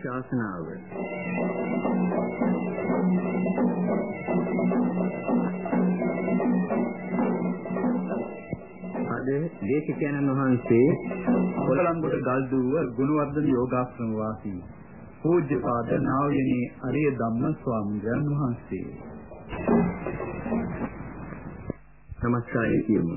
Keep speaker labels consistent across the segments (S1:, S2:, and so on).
S1: ධර්මානුශාසනාව අද දේශිකයන්න් වහන්සේ කොළඹට ගල්දුව ගුණවර්ධන යෝගාශ්‍රම වාසී පූජ්‍යපාද නාවයනේ අරිය ධම්ම ස්වාමීන් වහන්සේ. නමස්කාරය කියමු.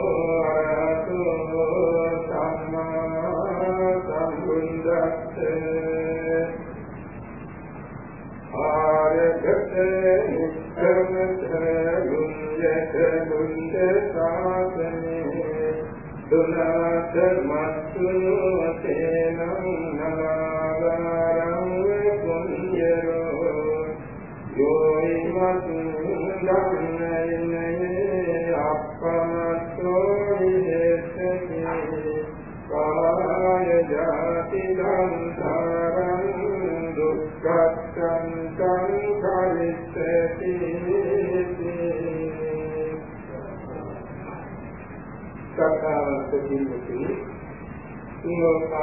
S2: සරයුඤ්ඤත බුද්ධ සාසනේ දුනාත මත්තුනෝ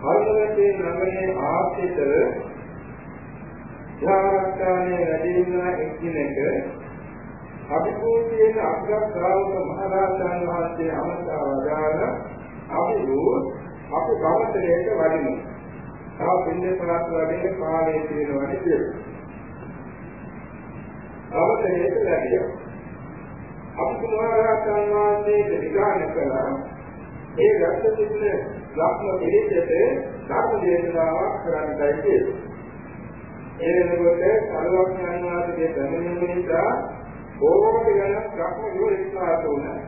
S2: හරිවතේ නගරේ ආශ්‍රිතව ධාරස්ථානයේ වැඩින්න එක්දිනක අභිභූතියේ අග්‍ර ශ්‍රාවක මහරහතන් වහන්සේ අමතා වදාළ අපි අපි ගමතරේට වඩිමු. තව පින්නේ පහත් වැඩේ කාලයේ තියෙනවා නේද? ගමතරේට වැඩියා. අපි මහරහතන් වහන්සේට විගාන කළා ඒ රැස්ව සිටින ලක්ම පිළිදෙට ධර්ම දේශනාවක් කරන්නයි කියන්නේ.
S1: ඒ වෙනකොට සරුවක් යනවාගේ දැනෙන නිසා ඕක ගැන ප්‍රශ්න විවෘතතාව වුණා.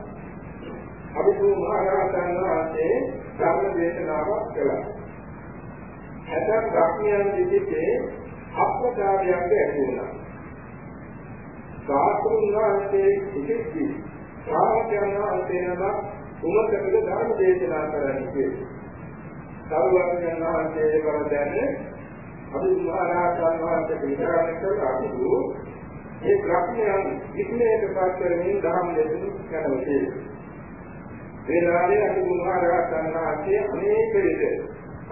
S1: අභිධු මහරහතන් වහන්සේ ධර්ම දේශනාවක් කළා. හැදන් ප්‍රඥයන් විදිහේ අප්‍රචාරයක් ඇති වුණා. සාතුන් වහන්සේ ඉතිසි සාමයන් වහන්සේ නම උමතකද ධර්ම දේශනා කරන්නේ. සරුවඥන් වහන්සේ බව දැන අභිධු මහරහතන් වහන්සේ විචාරණ කළා අභිධු ඒ ප්‍රඥයන් ඉක්මනට පත් කරමින් ධර්ම දේශනා කරනවා. වේලාවේ අනුගුණාරහතන් වහන්සේ අනේක විට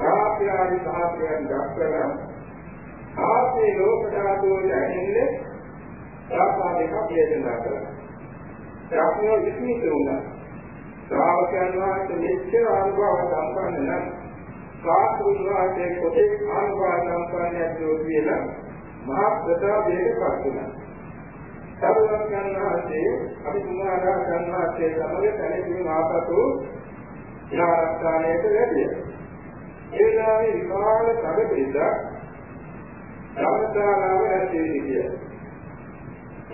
S1: ආප්‍යාරි සාප්‍යයන් දක්වලා ආපේ ලෝක ධාතුවේ ඇහින්නේ සාපාදේක පිළිදෙනා කරා. ත්‍යාගය විස්මිත වුණා. ශ්‍රාවකයන් වහන්සේ මෙච්චර අනුභව සම්පන්න නම් සාස්ෘණ වාසේ කොටේ අනුභව සම්පන්නයක් දෝ කියලා මහා ප්‍රතාපයකට පත් වුණා. සරුවඥන් වහන්සේ අපි කුමාරයන් වහන්සේ සමග තනියම ආපසු ඥානස්ථානයට වැඩියා. ඒ වෙලාවේ විකාල සැපපිට ධර්මශාලාව ඇති විදිය.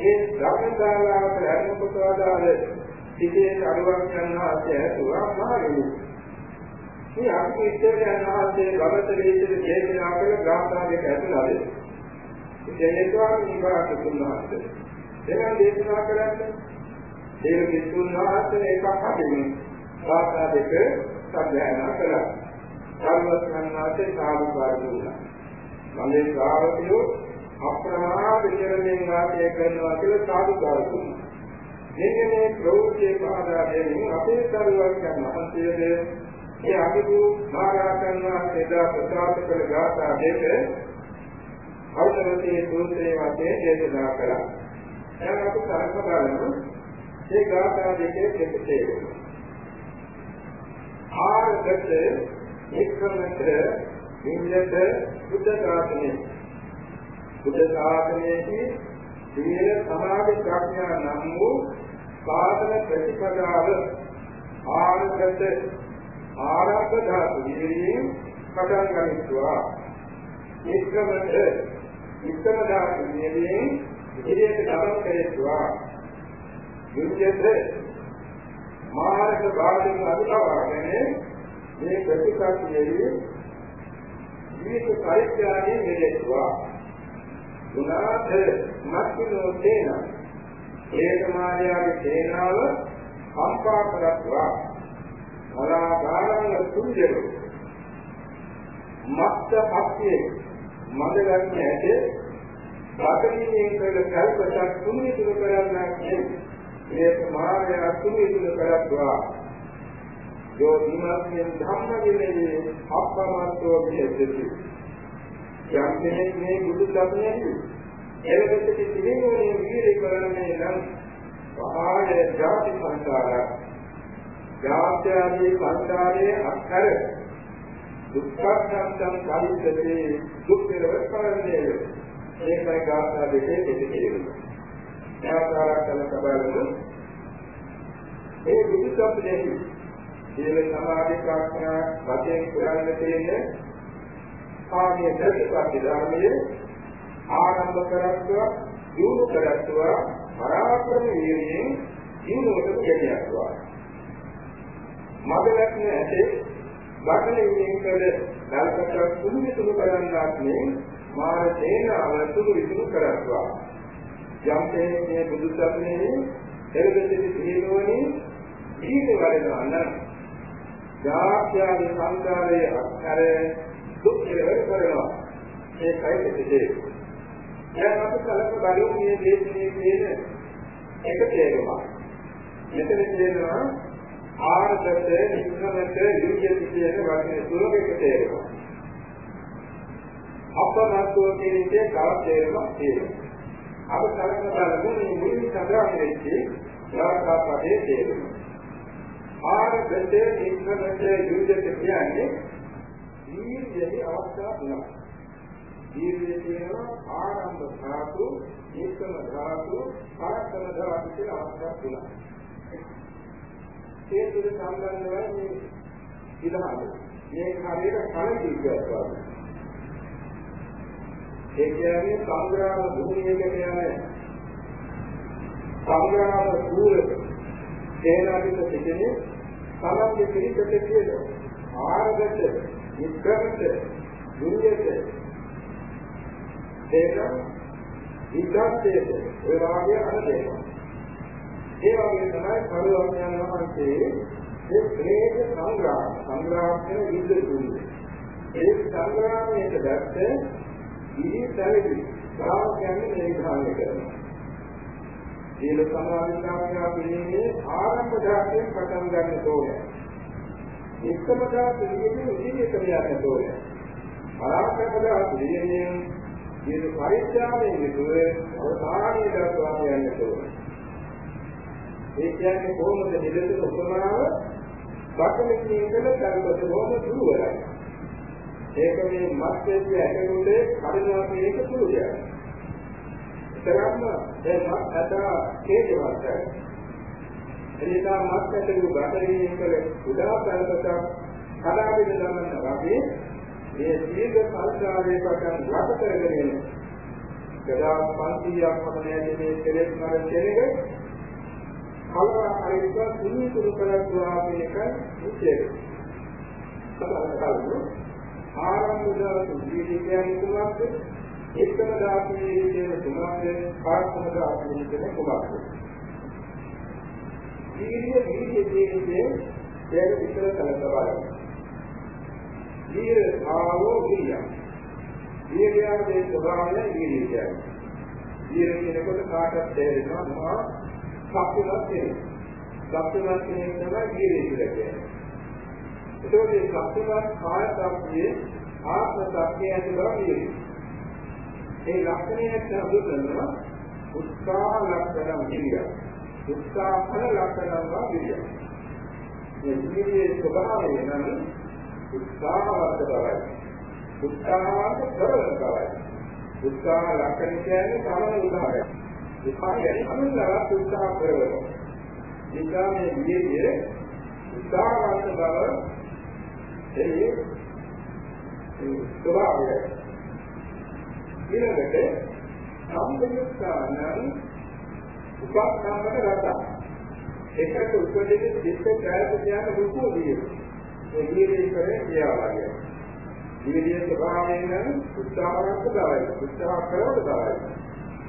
S1: ඒ ධර්මශාලාවට ඇතුළත වදාළ සිටේ සරුවඥන් වහන්සේ ඇතුවා මහණෙනි. මේ අපි ඉස්සරහන් වහන්සේ ගමතේ ඉතිරි දේශනා කළ ගාථාවක ඇතුළත. ඉතින් ඒක ස්වාමීන් වහන්සේ තුන්වහන්සේ එනම් දේශනා කරන්නේ දේව කිතුන් වහන්සේ එකක් අදින්න වාසා දෙක සම්බයනා කළා. සර්වඥාන් වහන්සේ සාධුකාර දුන්නා. මගේ ශ්‍රාවකයෝ අප්‍රමාද විචරණයෙන් වාසය කරනවා කියලා සාධුකාර දුන්නා. මෙන්න මේ ප්‍රවෘත්ති පහදා දෙමින් අපේ සර්වඥාන් වහන්සේද ඒ අභිදු මහරහතන් වහන්සේ දා ප්‍රකාශ කළ ගාථා දෙක අවතරතේ සූත්‍රයේ වශයෙන් දේශනා කළා. දැන් අපි කරක බලමු මේ ගාථා දෙකේ දෙකේ ආරකට එක්කමත නින්නත බුද්ධ ශාසනය. බුද්ධ ශාසනයේදී සීල සමාධි ප්‍රඥා නම් වූ සාධන ප්‍රතිපදාව ආරකට ආරම්භ ධාතු විදිහින් පටන් ගනිත්වා එක්කමත ඉස්සම ධාතු විදිහින් ඉදිරියට ගමන් කෙරෙත්වා යුද්ධෙද මාර්ග භාගයෙන් අනුලවාගෙන මේ ප්‍රතිපත්තියේ ජීවිත පරිත්‍යාගයෙන් මෙලෙත්වා ගුණාත මත්නෝ තේන ඒකමාර්යාගේ තේනාව කම්පා කරත්වා. මලා ගානං සුන්දර මත්ත හක්තියේ මදගන්නේ ඇතේ. වාකීයෙන් කළ කල්පසක් තුනි තුන කරන්නක් මේක මාර්ගය තුනි තුන කරත්වා. යෝ දිනස්යෙන් ධම්මදිනේ අප්‍රමාදෝ විහෙති යම් කෙනෙක් මේ බුදු දහමෙන් එලෙකට තිබෙන්නේ වීර්ය කරන්නේ නම් පහාය ජාති සංසාර ජාත්‍යාදී සංසාරයේ අක්කර දුක්ඛ සත්‍යං පරිද්දේ දුක් කෙලවර කරන්නේ ඒකයි ගාථා දෙකේ දෙකේ. ඥාතාවක් කළ කබලු ඒ විදිහටදී සීල සමාධි ප්‍රඥා වශයෙන් පුරන්න තියෙන කාර්ය ප්‍රතිපatti ධර්මයේ ආරම්භ කරත්වා දියුණු කරත්වා පරාක්‍රම වීර්යයෙන් දියුණුවට ගෙනියත්වා මගලක් නැතේ වටලින් කළ දල්කට කුණු තුරු කරන්නක් නේ මාන තේනාව සුදු විසුණු කරත්වා. යම් තේනේ බුදු සසුනේ එරෙදෙති තේනෝනි ඊට වඩනවා නම් ජාත්‍යාගේ සංකාරයේ අක්කර දුක් කෙලවර කරනවා. ඒකයි දෙදේ දැන් අපි කලක බලමු මේ දේශනේ කියන එක තේරුමක් මෙතන කියනවා ආර්ථක නික්‍රමක යුද්ධ කියන වචනේ තුනක තේරුමක් අපනත්ව කියන එකේ තව තේරුමක් තියෙනවා. අප කලකන බලමු මේ මුලින් සඳහන් වෙච්ච යාකාපදේ තේරුම. ආරබ්බේ ඉක්මනට යුද්ධයට කියන්නේ දීර්ඝයේ අවස්ථා තුනක්. දීර්ඝයේ තියෙනවා ආරම්භ ධාතු, ඒකම ධාතු, පරක්කම ධාතු කියලා අවස්ථා තුනක්. ඒ තුන සම්බන්ධ වෙන්නේ මේ විදහාව. මේක හරියට කලින් කිව්වා වගේ. ඒ කියන්නේ සංග්‍රාම භූමියකට යන සංග්‍රාම සූරක සේනාධිපති සිටිනේ සමග්ග පිළිපෙට කියන ආරගත වික්‍රමත දුර්යත ඒක විද්‍යාර්ථයේ ඔය වාගේ අරදේනවා ඒ වගේ තමයි කරුණාඥාන වහන්සේ ඒ ප්‍රේත සංග්‍රාම සංග්‍රාම කියන විද්‍යාව ඒ සංග්‍රාමයේ දැක්ක ඉහි සැලකි ගාම කියන්නේ මේ විධානය කරනවා සීල සමාධිකාමියා පිළිමේ ආරම්භ ධාතයෙන් පටන් ගන්න ඕනේ. එක්කම ධාතයෙන් ඉදිරියට යන්න ඕනේ. පරාක්‍රම ධාතයෙන් මේ පරිත්‍යාගයෙන් යුතුව අවසානයේ දක්වා යන්න ඕනේ. ඒ කියන්නේ කොහොමද දෙලෙස උපමාව වටමින් ඉඳලා කරපත බොහොම දුරයි. ඒක මේ මත්යේදී ඇටුලේ කඩනවා කියන එක සුළුයි. තරම්ම දැන් මත් අදා හේතුවත් එනිසා මත් ඇතුළු බටරින් කළ උදා කරකට කලාවෙද ගමන වගේ මේ දීර්ඝ සංස්කාරයේ පටන් ලබ කරගෙන එන ගදා 500ක් පමණ ඇති මේ කෙලෙස් මර කෙනෙක් කලවා හරිත සුනි සුරු කරලා කියන එක උච්චේ. ආරම්භ දවස් ජීවිතයන් කුමක්ද එක්කම ධාතුවේ කියන තුනක් පාර්ශ්ව ධාතුවේ කියන කුමක්ද? වීර්ය වීර්ය කියන්නේ ඒක විතර කලකවයි. වීර ආවෝ වීර්ය. වීර්යයේ ස්වභාවය වීර්ය කියන්නේ. වීර්ය කියනකොට කාටත් තේරෙනවා මහා ශක්තිවත් වෙනවා. ශක්තිවත් කෙනෙක් තමයි වීර්ය කියලා කියන්නේ. ඒකෝට මේ ශක්තිවත් කාය ශක්තියේ ආත්ම ශක්තිය ඇති බව වීර්යය. ඒ ලක්ෂණයට හඳුන්වනවා උත්සාහ ලක්ෂණ විදිය. උත්සාහ ලක්ෂණ විදිය. මේ විදියේ ස්වභාවය නම් උත්සාහවත් බවයි. උත්සාහවත් කරන බවයි. උත්සාහ ලක්ෂණ කියන්නේ සමන උදාහරණය. උත්සාහ කියන්නේ අනුලවත් උත්සාහ කරනවා. නිසා මේ විදියේ උත්සාහවත් බව ඒ ස්වභාවයයි. ඊළඟට සම්පූර්ණාන උපස්ථානක රට. එකට උපදෙස් දෙක ප්‍රයත්න කියන දුකෝදිය. ඒ දීර්ඝ කරේ කියාවාගේ. දීර්ඝ ස්වභාවයෙන් නම් උත්සාහයක් කරවයි. උත්සාහ කරවද බවයි.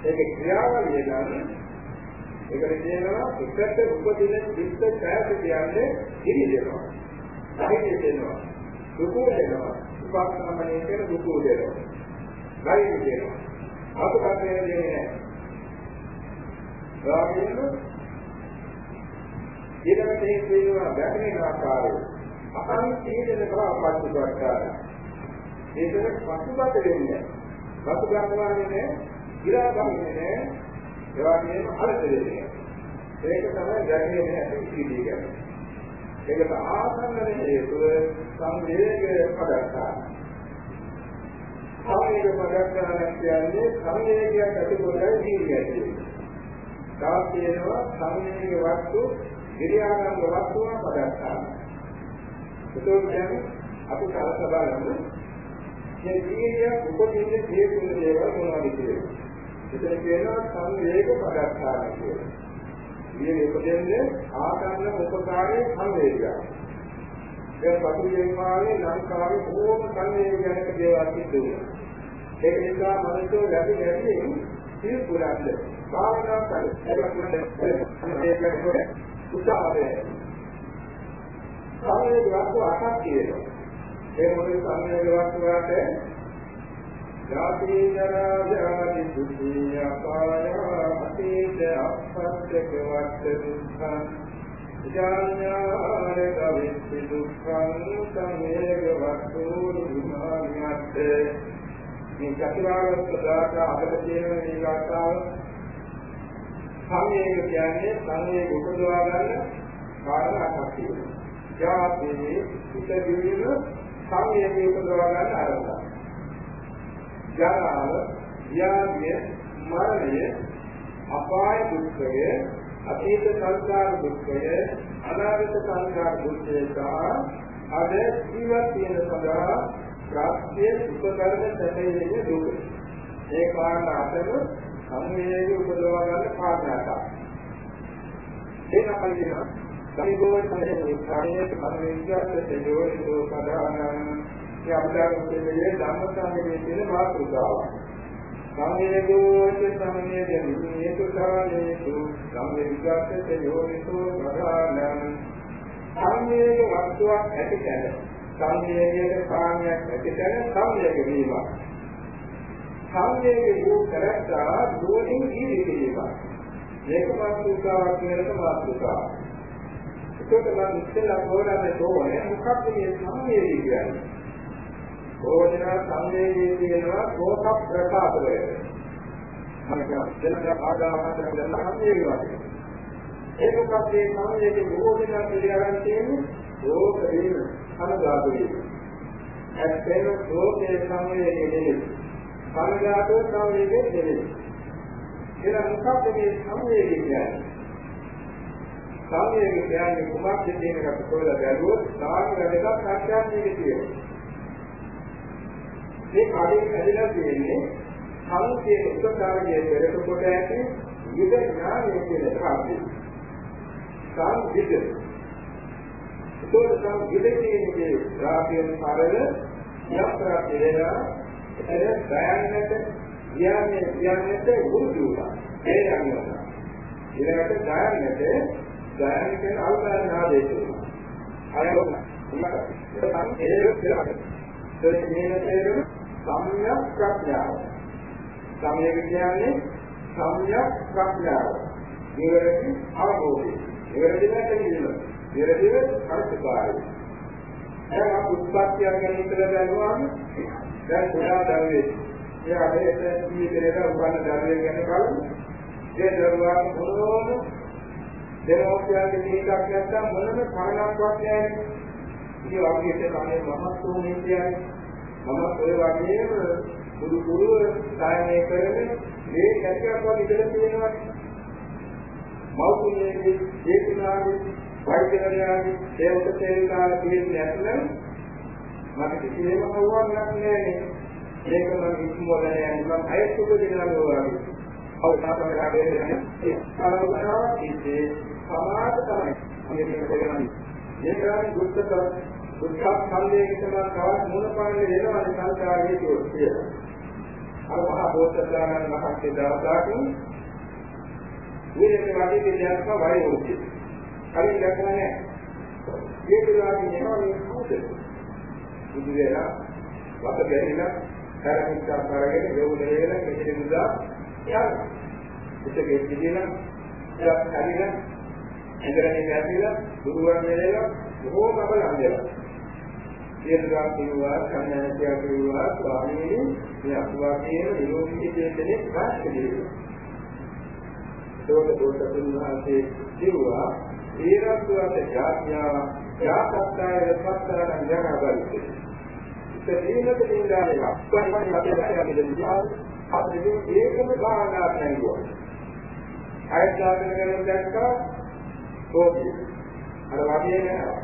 S1: ඒක ක්‍රියාවලිය නම් ඒකට කියනවා එකට උපදින චිත්ත ප්‍රයත්න කියන්නේ ඉරිදෙනවා. සාහිත්‍ය දෙනවා. දුකෝ දෙනවා. උපස්ථානයේ කියන දුකෝ දෙනවා. ගයිද කියනවා. අපකට දෙන්නේ නැහැ. රාගයෙන් ඊළඟට මේ කියනවා වැටෙන ආකාරය. අපන් තීදෙන බව අපච්චි කරගන්න. ඒකෙන් පසුබට වෙන්නේ. පසු ගන්නවානේ ඉරා ගන්නේ නැහැ. ඒ වගේම අලත දෙන්නේ. ඒක තමයි ගැටේ නැහැ ඉතිරි කියන්නේ. ඒකට ආසන්න හේතුව සංවේගය පදත්තා. සංවේග පදක්ෂණ කියන්නේ සංවේගයක් ඇතිවෙලා ජීවිතය. තවත් කියනවා සංවේග වස්තු ක්‍රියානංග වස්තුව පදක්ෂණ. ඒක කියන්නේ අපි කලස බලමු. මේ ජීවිතය උපදින්නේ හේතුන දේවල් මොනවද කියලා. එතන කියනවා සංවේග පදක්ෂණ කියලා. මේ උපදින්නේ ආකරණ උපකාරයේ සංවේගය. දැන් පසුගිය කාලේ ලංකාවේ බොහෝම සංවේගයක දේවල් සිදු වුණා. ඒක නිසා මනසෝ ලැබි ලැබි සිල් පුරන්න භාවනා කරන්න ඒක උත්සාහය සාමයේ වස්තු අටක් තියෙනවා ඒ මොකද සාමයේ වස්තු වලට ජාති ජරා ජාති දුක්ඛ අපාය අතීත අපස්සක වට දුක්ඛං ඥානාර කවිස්සි දුක්ඛං සමේග වස්තු විමානියත්තේ මේ චතුරාර්ය සත්‍යයට අපිට තියෙන මේ ගාථාව සංවේග කියන්නේ සංවේග උපදවා ගන්න කාරණා අටක් තියෙනවා. ජාතියේ පිටදීම සංවේගය උපදවා ගන්න ආරම්භය. ජරාව, ව්‍යාධිය, මරණය, අපාය දුක්ඛය, අතීත සංස්කාර දුක්ඛය, අනාගත සංස්කාර දුක්ඛය සහ අද ජීවත් වෙන සදා ප්‍රාප්තිය සුඛ කරන සැපයේ දුක. ඒ කාරණා අතර සංවේගය උපදවා ගන්න කාරණා තමයි. ඒක අපි කියනවා සමිගෝණ සම්පූර්ණ කාර්යයේ කර්මවිද්‍යාවට යොදවන ප්‍රධාන ඒ අපදාන දෙවියන් ධම්මසංගමයේ තියෙන මාතෘකාවක්. සංවේගෝච සංවේගයෙන් හේතු කාලේසු සංවේගාත් යෝනිසෝ ප්‍රධානං සංවේග වස්තුවක් ඇතිකර සංවේගයේ කාණයක් ඇතිකර සංවේග වීමක් සංවේගය වූ කරත්තා දුවමින් ජීවිතේවා. මේක මාතෘකාවක් කියනක මාතෘකාවක්. ඒකට මම ඉස්සෙල්ලා හොරන්නේ තෝරන්නේ මොකක්ද මේ සංවේගය කියන්නේ? භෝජන සංවේගය කියනවා කෝප ප්‍රකාශය. මම කියන ආගාමතර ගන්න සංවේගය වගේ. ඒක මොකක්ද මේ සංවේගයේ භෝජන පිළිගන්න තියෙන්නේ? ලෝක වේම අනුගාත වේම. ඇත්තම ලෝකයේ සංවේගය නෙමෙයි. සංඝාතෝ සංවේගයේ නෙවෙයි. එහෙනම් මොකක්ද මේ සංවේගය කියන්නේ? සංවේගය කියන්නේ කුමක්ද කියන එක කොහෙද බැලුවොත් සාමාන්‍ය වැඩක් සත්‍යන්නේ කියනවා. මේ කඩේ ඇදලා තියෙන්නේ සංකේත උපකාරයේ පෙරට කොට ඇති විද ඥානය කියන කාර්යය. සංවිද. ඒකෝ සංවිදයේ රාපියන් පරල යත්‍රා පෙරේරා එතන ගයන්නට කියන්නේ කියන්නට වුරුදු වුණා. ඒ යනවා. ඊළඟට ගයන්නට ගයන්න කියන අවසාන ආදේශය වුණා. අය වුණා. උන්නට ඒක කියලා. ඒ කියන්නේ තේරුම සම්‍යක් ප්‍රඥාව. සම්‍යක් කියන්නේ සම්‍යක් ප්‍රඥාව. ඊවරදී අවබෝධය. ඊවරදී නැතිවෙනවා. ඊවරදී අර්ථකාරී. එහෙනම් උත්පත්තිය ගැන ඉතල බලුවාම දැන් පුරා දරුවේ එයා හේත ජීවිතේට උපන්න දරුවේ ගැන බලමු. ඒ දරුවා මොනෝම දෙමෝපියන්ගේ දීකක් නැත්තම් මොනම කාරණාවක් නැහැ. ඉතින් වගේට තමයි මමත් උනේ කියන්නේ. මම ඔය වගේම බුදු කුරුව සායනය කරගෙන මේ කැටියක් වගේ ඉඳලා තියෙනවා. මෞතුමියගේ ඒකුණාගේ වෛද්‍යවරයාගේ ඒවක සේවිකාගේ තියෙන්නේ නැත්නම් මට කිසිම කවුවක් නැහැ මේක මම ඉක්මවලා යන්නේ මම අයත් උපදිනවා වගේ. අවතාරය හැදෙන්නේ ඒ කාරණාවක් ඉන්නේ සමාජ තමයි. මේක කරන්නේ. මේකයි දුක්ඛ දුක්ඛ සංදේශ තමයි තවත් මූල පාඩේ වෙනවා සංස්කාරයේ කියලා. අර මහා බෝසත්ණන් වහන්සේ දවසකින් ඊට වගේ දෙයක් වයි වුණේ. හරි දැක්කම නැහැ. ඒ පිළිවෙලින් යනවා මේ කවුද? බුදු වෙලා වත ගැහිලා කරමිච්චක් කරගෙන යෝගලේන මෙහෙට මුදා යනවා. ඉතකේ සිටින ඉලක් හරින ඉන්ද්‍රණි වැටිලා දුරුවන් වෙලලා බොහෝම බලන් දෙනවා. සියලුම කිව්වා කන්‍යාසියා කිව්වා ස්වාමීනි මේ අසුවාගේ නිරෝධී චේතනේ ප්‍රකාශ කෙරෙනවා. ඒක දෝෂ තුන්වහන්සේ කිව්වා ඊරත්වත ජාත්‍යා ජාතක්කාය සත්තරණ යනබලිතේ සදීනක දින්දාලේ අප්පන් අපේ දෙවියන් අපේ ඒකම ගානාක් නැගුවා. අයත්ලාගෙන කරන දැක්කා රෝගී. අර වගේ නෑ.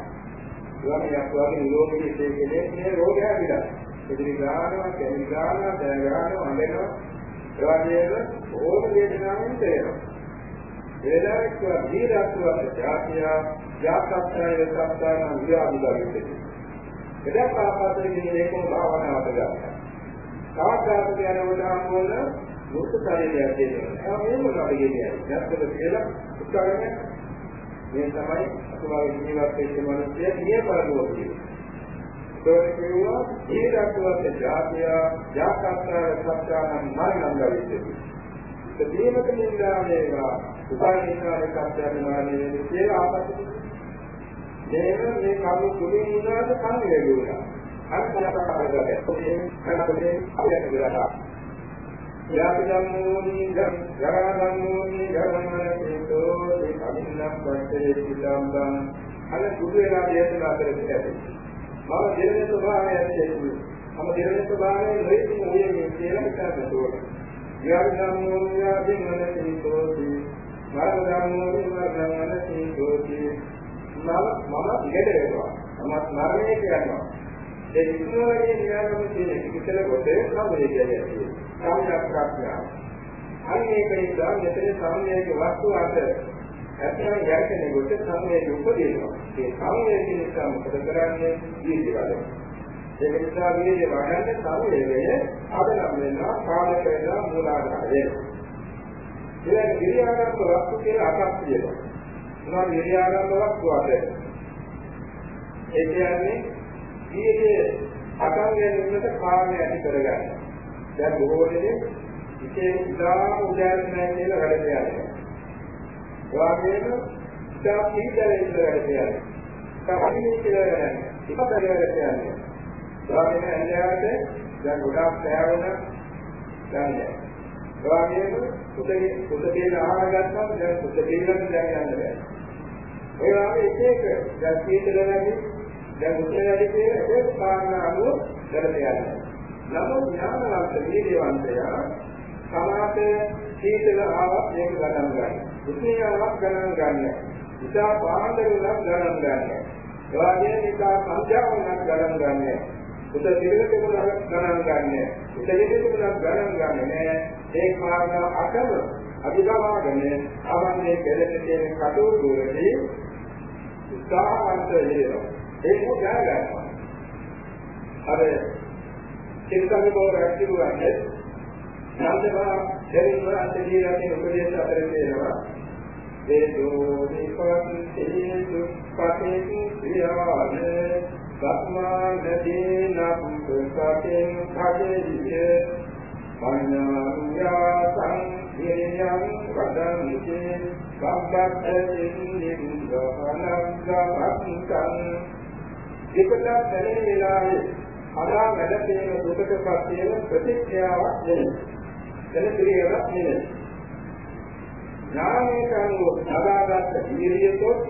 S1: ළමයක් වගේ නිරෝගී ඉන්නේ මේ රෝගය හැදිලා. ඉතින් ගානවා, කැමි ගානවා, දැන ගානවා, අඬනවා. ඒ වගේම ඕන වේදනාවෙන් තේරෙනවා. වේදනාවක් දීර්ඝත්වයට ජාතිය, ජාතක්යය සත්‍යන විද්‍යාවිදවිද. එදත් ආපාදයෙන් මේකම භාවනාවට ගත්තා. තවත් ආපද යනකොට මොන මුතු ශරීරයක් දෙනවා. ඒ මොනවද කියන්නේ? දැක්කද කියලා උත්තරන්නේ මේ තමයි අතුමාගේ ජීවත් වෙච්ච මිනිස්සු නිය පරලෝක කියන්නේ. ඒක කියුවා ඊරත්වත් ජාතිය ජාතකතර සත්‍යයන් මරණං ගවිච්චි. සදීමක නින්දානේවා උපානිකාරක සත්‍යයන් මරණය කියලා ආපද මේක මේ කවු තුලින් ඉන්නවාද සංවේගය වුණා. අර කලකට කරගත්තා. කනකේ අපිට ගිරලා. යාපදම්මෝනි ජරාදම්මෝනි ජරමනසේතෝ ඒ කමින්නක් වත්තේ සිතම්බං අර දුරු වෙලා දේශනා කරපිට ඇති. මම දෙරණ ස්වභාවය ඇත්තේ. මම දෙරණ ස්වභාවයෙන් නොයෙක් මොයේ කියලා හිතන්න ඕන. යාපදම්මෝනි යාපදම්මනසේතෝ මරණදම්මෝනි මරණමනසේතෝ මම මම ඉගෙට වෙනවා. මම මරණය කියනවා. ඒ ඉක්මවගේ නිරාගම තියෙන කිසල කොට සමුදේ කියලා කියනවා. සම්‍යක් ප්‍රඥාව. අනේක නිසා මෙතන සම්‍යයක වස්තු අතර ඇත්තම යැකෙන කොට සම්‍යයක උපදිනවා. ඒ සම්‍යයක නිසා මොකද කරන්නේ? ජීවිතවල. ඒක නිසා වීර්ය වඩන්න සම්‍යයය අදනම් වෙනවා කාලක වෙනවා මූලාධාරය. ඊළඟ විරියාගත්ත වස්තු කියලා අටක් තියෙනවා. මොනවද විරියාගත්ත වස්තු අතර? ඒ කියන්නේ ඊයේ අටන් ගැනීමට කාර්ය ඇති කරගන්න. දැන් බොහෝ දෙනෙක් ඉතේ ඉතාම උදාහරණයක් කියලා වැඩ කරනවා. ඒ වගේම ඉතා පිළිදැල ඉඳලා වැඩ කරනවා. කපිනේ කියලා වැඩ කරනවා. ඉපදල වැඩ කරනවා. ඒ වගේම ඇඳයාට දැන් ගොඩාක් පෑවෙන දැන් ඒ වගේම සුදේ සුදේ ආහාර ගන්නවා දැන් සුදේ දෙන්නත් දැන් යන්න බෑ. ඒ වගේ එක එක දැන් සීතල නැති දැන් උත්තර වැඩි කියන එක කාරණා අනුව කරලා යනවා. නමුත් ඥානවන්ත වීර්යවන්තයා සමාත සීතල ආවක් මේක ගණන් ගන්න. උෂ්ණයාවක් ගණන් ගන්න. ඉතා පාන්දරුණක් ගණන් ගන්න. ඒ වගේම ඉතා සංඛ්‍යාවනක් ගණන් ගන්න. උත පිළිවෙතකුණක් ගණන් ගන්න. උත පිළිවෙතකුණක් ගණන් ගන්න නෑ. ඒ කාරණා අටම අභිගමගෙන අවන්නේ කෙරෙන තියෙන කටයුතු වලදී උත්සාහවන්ත වෙනවා. ඒක ගා ගන්නවා. අර චිත්තනි බව රැකිරුවන්නේ නන්දවා දෙවිව අතදී යන්නේ උපදේශ අතර තියෙනවා. වේදෝ දීපවන්තේ දුක්ඛතේ ක්‍රියාවන සත්මානදී නපුසකෙන් භජෙයිය පඤ්ඤාංගා සංහිරියං වදන්ති සම්බත්තෙන් නිරුද්ධහනංගමක්ඛං විකල බැලේ වෙලාවේ අදා වැඩ තියෙන දුකටපත් වෙන ප්‍රතික්‍රියාවක් නෙමෙයි. එන ක්‍රියාවක් නෙමෙයි. ඥානයේ කරුව සදාගත වීර්යයතොත්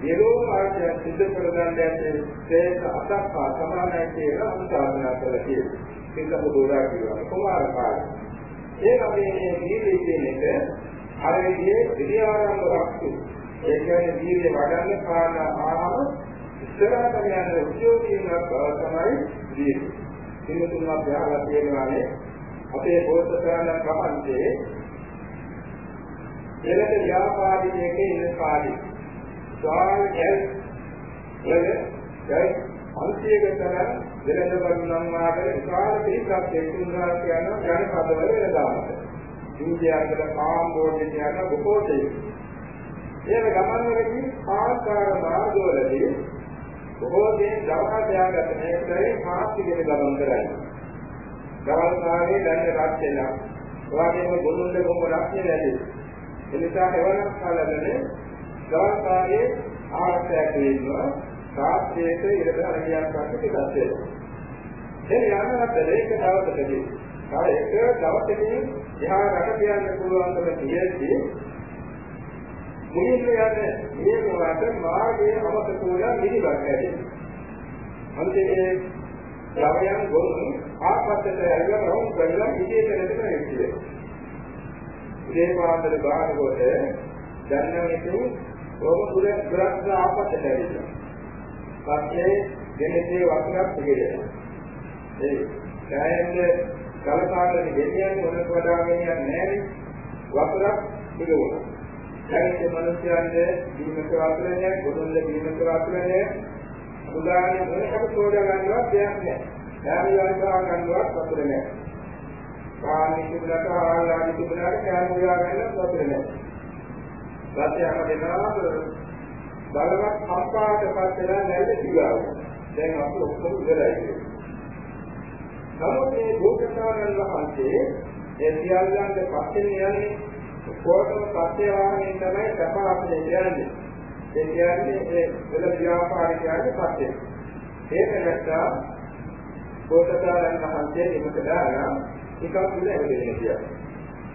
S1: නිරෝධ මාර්ගය සිද්ධ කරගන්න ඇත්තේ ඒක අසක් සමානයි කියලා අනුශාසනා කළා කියලා. ඒක පොදෝරා කියනවා. කුමාර කාලේ. ඒ වගේ මේ වීර්යය කියන එක අර විදිහේ විද්‍යාරම්භ වස්තු. ඒ කියන්නේ වීර්ය වඩන්න කාරණා ආවම ඉස්සරහට යන උද්‍යෝගීනක් බව තමයි වීර්ය. සිංහතුන් අපි අහලා තියෙනවානේ අපේ බෝසතාණන් වහන්සේ එලක ව්‍යාපාරිකයෙක් ඉන්න කාලේ ස්වාමි ගැල් වල ගැල් අන්තියකතර දෙලඳ බන්නම් වාගේ විශාල පිරිසක් එක්ුණා කියන ජනපදවල වෙනදාමත. ඉන්දියාවල කාම්බෝජිය යන බොහෝ දෙනෙක්. ඒක ගමන් වලදී ආකාර මාර්ගවලදී බොහෝ දේ දවහා තියාගත්ත මේකයි මාත්‍රිකේ ගමන් කරන්නේ. දවල් කාලේ දැන්න රත් වෙනවා. ඔයාගේම ගොනුන්ද කොම්බ රත් නැති. ඒ නිසා එවනක් කාලවලදී දවල් කාලේ ආර්ථයක් වෙනවා. රාත්‍රියේට ඉරද හරියක් ගන්න ටිකක් වෙනවා. දැන් යනකට ඒක දවසකදී තව එක දවසකින් එහා රට කියන්න පුළුවන්කම තියෙද්දි මුලින්ම යන්නේ මේ මොකට මාර්ගයේ අවසක වූලා නිදිවත් ඇති. අන්තිමේ ශ්‍රවයන් ගොනු ආපස්සට ඇවිල්ලා රවුම් කරලා ඉදිරියට නැතිව ඉන්නේ. ඉතින් පාන්දර බාහනකොට දැන්නන්නේ ඔබ දුර දුරස්ස ආපස්සට ඇවිල්ලා. පස්සේ දෙන්නේ වතුරක් පිළිදෙනවා. ඒ කයන්නේ කලකාරනේ දෙන්නේ මොනක් වඩා මෙන්නේ නැහැ වතුරක් පිළිගුණා. දැන් මේ මිනිස්යන්ට දීමක වතුරනේ ගොඩොල්ල දීමක වතුරනේ උදාහරණ මොනකට සෝදා ගන්නවත් දෙයක් නැහැ. ධර්මයන්වා ගන්නවත් වතුර නැහැ. කාණි තිබුණාට ආලාදි තිබුණාට කෑම උයා ගන්නවත් වතුර නැහැ. සත්‍යම දෙනවා බලවත් සම්පාදපත් වෙලා නැල්ල තිබාව. දැන් අපි ඔක්කොම ඉවරයි. නමුත් මේ භූතකාරයන් වහන්සේ ඒ සියල්ලන්ට පස්සේ යන්නේ කොටම පස්සේ වාහනේ තමයි සපාපනේ කියන්නේ. ඒ කියන්නේ ඒ වෙල ව්‍යාපාරිකයන්ගේ පස්සේ. ඒක නැත්නම් කොටතරන් වහන්සේ නිමක දාලා එකක් විල ඇවිදින්න කියනවා.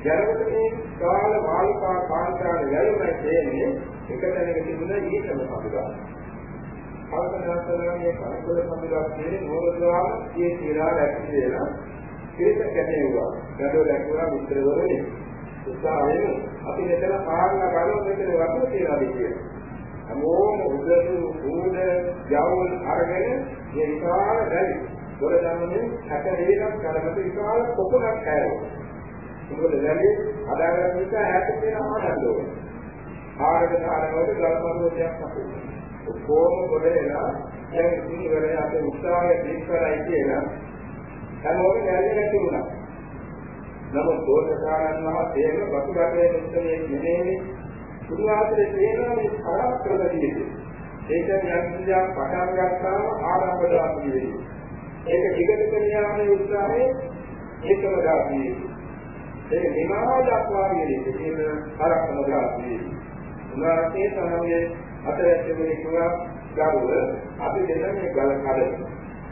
S1: යනකොට මේ කාල වාල්පා කාන්තාර වැළුමයි කියන්නේ එක තැනක තිබුණ ඊටම සමුදා. කල්පනා කරලා මේ කල්පල සමුදා කියන්නේ මොනවාද කියේ කියලා දැක්කේලා ඒක කැටේවා. gadol දැක්වලා විස්තර වලනේ. උත්සාහයෙන් අපි මෙතන කාරණා ගන්න මෙතන වතුර තියනවාද කියලා. හැමෝම උදේ උඩ යවුල් අරගෙන මේ විශාල දැලි දොර ධර්මයෙන් හැට වේලක් කරකට විශාල පොකුණක් හැරෙනවා. මොකද දැන්නේ අදාගන්න නිසා හැට වෙන ආනන්ද ඕනේ. ආරක ධාරවලට ගල්පරුවටයක් අපේ. ඔක්කොම කොට එලා දැන් ඉතින් ඉවරයි අපේ උත්සාහය දීප්පරයි කියලා හැමෝම ගැලවෙලා තිබුණා. නමුත් දෝෂකාරයන් වහන්සේම වතුරටේ මුත්තේ නෙමෙයි සුදුආතරේ තේනවා මේ පරාක්‍රමදීදී. ඒක යම් කිසියක් පටන් ගත්තාම ආරම්භ දාපු වෙන්නේ. ඒක දිගට කරන උත්සාහයේ ඒකම දාපු ඒක නිමා දක්වා විදිහට ඒක පරක්කම දාපු උනාසේ තමයි අතරැත්තේ කිව්වා ගාරුව අපි දෙන්නේ ගල කඩන.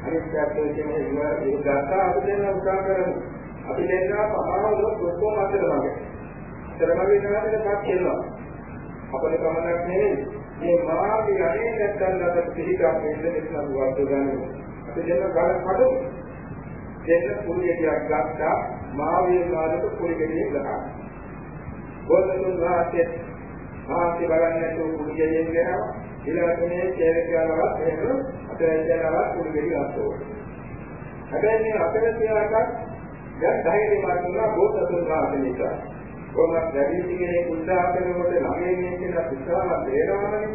S1: අනිත් පැත්තේ කියන්නේ ඉවර ඒක ගත්තා අපි දෙන්න උත්සාහ කරමු. අපි දෙන්නා පහවල ඔක්කොම අතර වගේ. තරමගේ නාමයටපත් වෙනවා. අපේ කමනක් නෙවෙයි. මේ මාගේ අනේ නැත්තම් අපිට පිළිගන්න වෙන්න දෙන්න වර්ධ ගන්න. අපි දෙන්න ගල කඩමු. දෙන්න කුලියක් ගත්තා මාගේ කාලෙක කුලියෙන්නේ ගහනවා. බෝධතුන් වහන්සේ මාගේ බලන්නේ તો කුලියෙන් යනවා. ඊළඟටනේ චේරකයලවත් එහෙම අතෑරියලවත් කුලියෙදි ගන්නවා. හැබැයි මේ අතර තියාගත් දැන් ධෛර්යවත් වුණා බෝධතුන් වහන්සේ නිසා. කොහොමද වැඩි කෙනෙක් උත්සාහ කරනකොට ළමයි මේ කියලා උත්සාහ දෙනවනේ.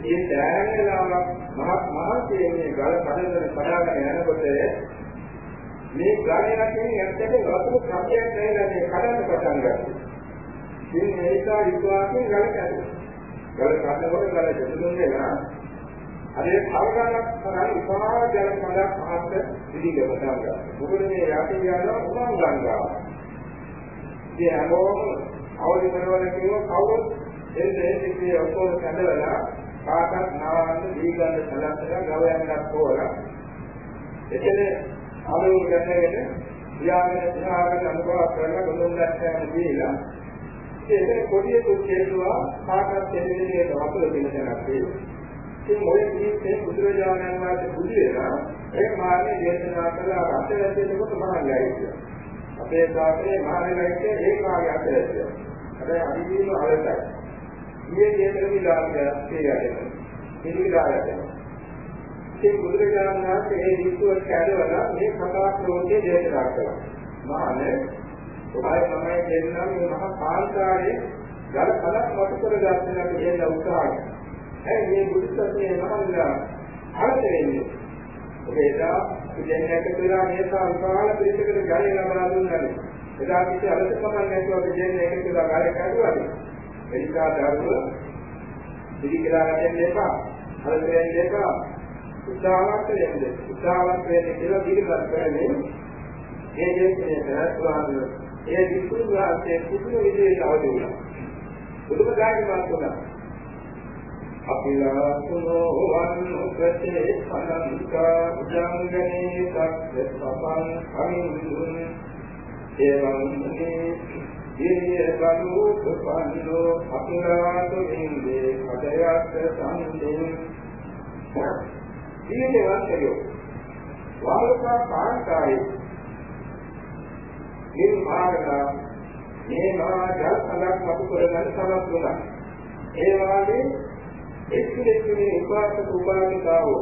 S1: මේ දැනගලාවක් මහත් මහත්යේ මේ ගල කඩන කඩාගෙන යනකොට මේ ගලේ රකින්නේ ඇත්තට වතුර කපයක් නැහැලා මේ කඩන්න පටන් ගන්නවා. ඉතින් මේක විශ්වාසයෙන් ගල කැඩෙනවා. ගල කඩනකොට ගල දෙතුන් වෙනවා. අර කවදාවත් තරම් උපා ජල කඩක් පහත් විදිහට පටන් ගන්නවා. මොකද මේ යටින් යනවා උමං ගංගාව. ඉතින් හැමෝම අවදි කරවල කිව්ව කවුරුත් එන්නේ ඉතින් ඔක්කොම කැඳවලා කාටත් නාවන්න දීගන්න සලස්සලා ගවයන්ගත් හොරලා එතන ආලෝක ගැටගෙන ක්‍රියාවෙන දිහාකට අනුභව කරලා ගොනුන් දැක්කම දීලා ඒක කොටිය කුච්චේතුවා කාටත් දෙන්නේ වතුර දෙන තැනක් තියෙනවා. ඉතින් මොයේ ජීවිතේ බුදුරජාණන් වහන්සේ බුදු වෙනවා ඒ මාර්ගයේ දේශනා කළ අත්‍යවශ්‍ය කොට මහානගයි කියලා. අපේ ශාස්ත්‍රයේ මහානගයි ඒ කාර්යය අත්‍යවශ්‍යයි. හැබැයි අදිදීම අවශ්‍යයි. ඊයේ දේශනාවල ආගය පිළිගායන. ඉතින් බුදුරජාණන් වහන්සේ මේ විශ්ව කැඩවලා මේ කතා ක්‍රෝධයේ දේශනා කළා. මහානේ ඔබයි තමයි දෙන්නා මේ මහා කාන්තාරයේ ගල කලක් මත කරගන්න කියන උත්සාහය. ඒ මේ බුදුසසුනේ මහල්ලා අරත වෙන්නේ. ඔබේදා ඉතින් එකතුලා මේ සංකාල පිළිසකට ගලේ ලබා දුන්නා. එදා කිසි අලසකමක් නැතුව අපි දෙන්නේ එකතුලා ගලේ කඩුවාද? එනිසා දරුවෝ පිළිකලා ගන්න එපා. අලස වෙන්න එපා. උත්සාහවත් වෙන්න. උත්සාහවත් වෙන්න කියලා පිළිගත් කරන්නේ මේ දේශනේ කරත්වාම ඒ විසුණු වාසයේ කුතුහ විදේට අවදි වුණා. බුදුම ගායකවත් වුණා. අපිලාසුනෝ වන්නොකතේ අනන්තා උජංගනේ සක්්‍යපපං අමින්දුන් එවං මේ දිරිය බලු සුපන්නෝ අපරාධ වින්දේ කඩයත් සම්දෙන් දිරිය වන්තයෝ වාලකා කාන්තායි මේ මාර්ගා මේ මහා ජලසලක් මතු කරගන්න සමත් වුණා ඒ වාගේ එක්කෙනෙක්ගේ උපාසක උපාසිකාවෝ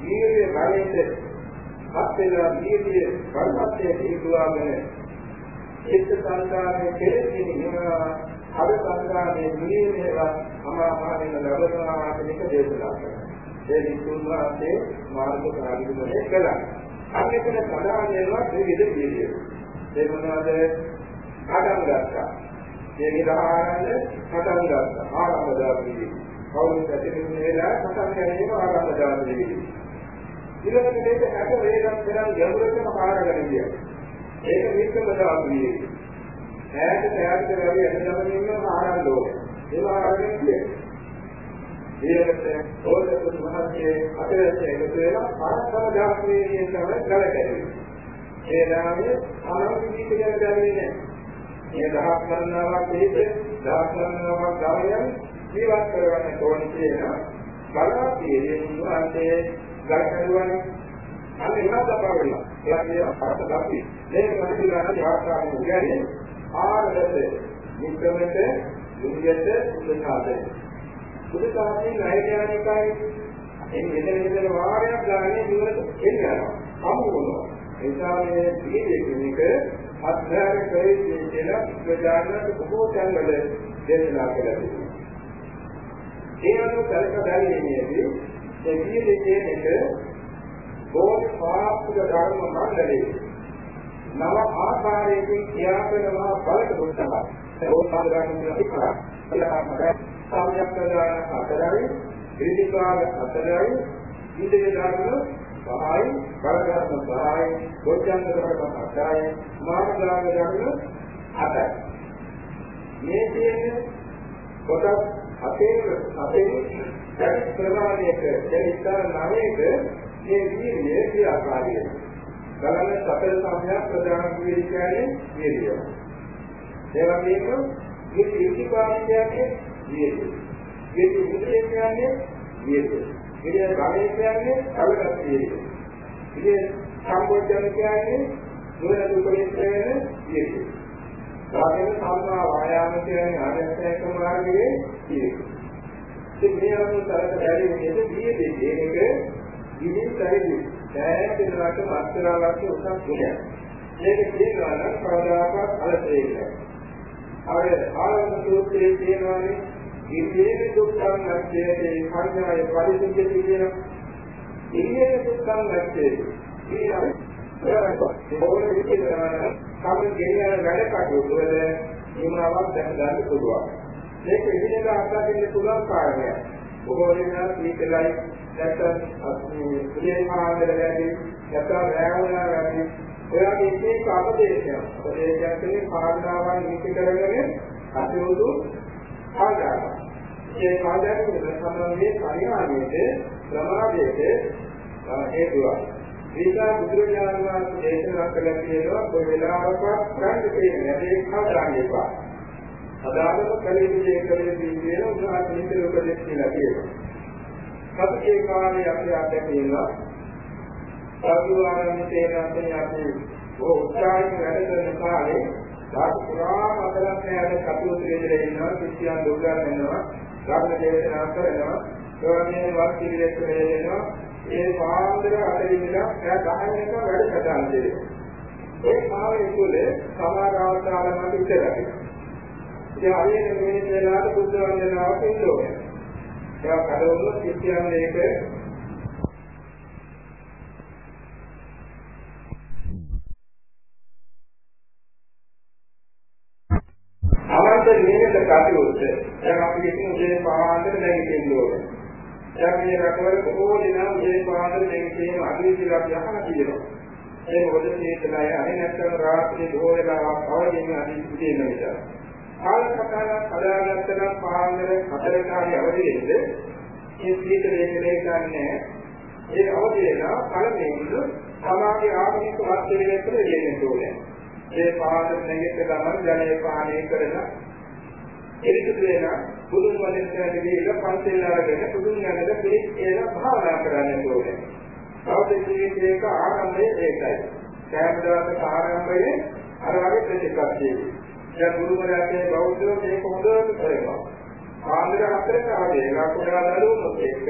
S1: දීර්ය කාලයේ හත් වෙනා දීර්ය කර්මත්තේ හේතුවාගෙන චිත්ත සංකාරයේ කෙරෙන්නේ නෙවෙයි අර සංකාරයේ නිවේදේවා අමාමාවෙන් ලැබෙනවා කියන එක දේශනා කරනවා. ඒ විසුණු වාසේ මාර්ග ප්‍රාණිකමනේ කළා. අන්නේකන සදාන් වෙනවා විවිධ පිළිවෙල. ඒ මොනවාද? පටන් ගත්තා. මේ විදාහාරන්නේ පටන් ගත්තා. ආරම්භ දාපිලි. කවුරුත් ඇතිවෙන්නේ වෙලා පටන් ගැනීම ආරම්භ දාපිලි. ඊළඟට මේක හැට වේගම් කරන් ගැඹුරටම පාරගෙන ගියා. ඒක විශ්වම දාපුවේ. ඈත ඈත රවි එනදම ඉන්න ආරම්භ ඕනේ. ඒක ආරම්භ කියන්නේ. ඊළඟට ඕලක මහත්යේ අතරට එකතු වෙලා පරස්පර දාපුවේ කියන තමයි කලකැරේ. ඒ නාමයේ ආරම්භ කිසිම දැනෙන්නේ නැහැ. මේ දහස් ගණනාවක් හේත දහස් ගණනාවක් ගාමියන් ජීවත් කරවන්න ඕනේ කියන බලාපීරියෙන් වාසේ ගල්කඩුවනේ අන්න ඉන්නත් අපරාවෙලා. එයා කියන අපරාධ දපි. මේක මනින්නාට යාත්‍රාවෙන් කියන්නේ ආරදත නික්‍රමත දුරියට උදකාදේ. උදකාදේ නෛර්යානිකයි එන්නේ මෙතන මෙතන වාරයක් ගානේ දුරට එන්නවා. හම්බ වෙනවා. ඒ නිසා මේ පිළිදෙක කෙනෙක් අත්හැර කරේ කියලා ප්‍රජානක බොහෝ තැන්වල දේශනා කළා. ඒ අනුව කලක බැලීමේදී ඒ පිළිදෙක කෙනෙක් බෝධි පාස්තික ධර්ම මණ්ඩලයේ නව ආකාරයකින් ක්‍රියාකරනවා බලක දුක්ඛ. ඒ ඕපාදගාමී කියලා කියලා සාමයක් ප්‍රදාන හතරයි ඉරිදිකාල හතරයි ඉන්ද්‍රිය ධර්ම පහයි බලධර්ම පහයි බොද්ධංග ධර්ම හතරයි මාර්ගාංග ධර්ම හතරයි. මේ තියෙන කොටස් අපේ අපේ දැන් ප්‍රමාණයක දැන් ඉස්සර නවයක මේ වීර්යය ක්‍රියාකාරී ගලන සතර සම්‍යක් ප්‍රදාන වීර්ය කියන්නේ වීර්යය ඒ වගේම මේ ඉරිදිකාල කියන්නේ වීර්යය ඒක ඉන්ද්‍රිය කියන්නේ වියද. ඉතින් ගමේ කියන්නේ කලකට වියද. ඉතින් සම්බොධ්‍යම කියන්නේ නුවණ දුකෙන් කියන වියද. සාධන සම්මා වායාම කියන්නේ ආරම්භයක මාර්ගයේ වියද. ඉතින් මේ අනුතරක බැරි විදිහට වියද කියන එක ඉදින් පරිදි ඈතනකට මස්තරාලක් උසස් ගුණයක්. මේක කියනවා නම් කවදාකවත් අලසෙන්නේ නැහැ. අර ආරම්භ සූත්‍රයේ කියනවානේ ඉන්නේ දුක්ඛං නැත්තේ සංඥාය පරිසුද්ධිය කියන ඉන්නේ දුක්ඛං නැත්තේ ඊළඟ ඒකයි විදිහට කවුරු ගෙනියන වැඩ කටයුතු වල නිමාවක් දැන ගන්න පුළුවන්. මේක විදිහට අත්දකින්න පුළුවන් කාරණයක්. බොහෝ දෙනා සීතලයි නැත්නම් ඉන්නේ ආන්දර වැඩි නැත්නම් රැවුනා වැඩි. ඔයාගේ ඒක අපදේශයක් අපදේශයක් කියන්නේ පාඩනාවන් නිති කරගෙන අතුරුදු ආදාන ඒ කාර්යයක් සම්බන්ධයේ පරිහානියට ප්‍රමාදයට හේතුවක්. ඒකා බුදුරජාණන් වහන්සේ දේශනා කළ කියනවා කොයි වෙලාවකවත් ගන්න තියෙන්නේ නැහැ ඒක හදාගන්න එපා. අදාළම කලෙදී කලෙදී කියන උදාහරණ විතර උපදෙස් කියලා කියනවා. සත්‍යයේ කාර්යය අපි අත්දැකීලා සාධුවාරමිතේ නැත්නම් අපි උත්සාහයෙන් වැඩ කරන කාලේ ධාතු පුරාම අතරක් නෑර කටයුතු දෙදලා ඉන්නවා ශිෂ්‍යයන් දුර්ගත වෙනවා ධර්ම දේශනා කරනවා ඒවගේ වත් පිළිවෙත් වෙනවා ඒ පාන්දර අතරින්ලා එයා ගහන එක වැඩ කටහඬ දෙනවා ඒ මාවේ තුල සමාන අවස්ථාවලම ඉතරයි ඉතින් අයියේ මේ වෙලාවට බුද්ධ වන්දනාවක් ඉන්න ඕනේ ඒක කඩවල ශිෂ්‍යයන් මේක අවශ්‍ය නියමිත කටයුත්ත දැන් අපි කියන උදේ පාන්දර නැගිටින්න ඕනේ. දැන් මේ රටවල බොහෝ දෙනා උදේ පාන්දර නැගිටීම අදිවිලා යහන කියනවා. ඒ මොකද චේතනාය අනේ නැත්නම් රාත්‍රියේ බොහෝ වෙලාවක් අවදිින් අදිවිදේ නිසා. කාලසටහනක් හදාගත්ත නම් පාන්දර හතරට හරි අවදි වෙන්නේ මේ සීතලයේ ඉඳන්නේ ඒ අවදි වෙලා පළමුවෙන් සමාජයේ ආගමික වාස්තවයට දෙන්න ඕනේ. ඒ පාද නැගිට ගමන් ජලය පානය කරලා එරිකුත් වෙන බුදුන් වහන්සේට ගිහිල්ලා පන්සල් ආරගෙන බුදුන් ගැනද පිළිත් කියලා භාවනා කරන්න ඕනේ. සෞද ජීවිතයක ආරම්භය ඒකයි. සෑම දවසක ආරම්භයේ අර වගේ ප්‍රතිපත්තියයි. දැන් ගුරුවරයාගේ බෞද්ධයෝ මේක හොඳට කරනවා. ආන්දර හතරට ආවේ ලකුණා දරුවොත් එක්ක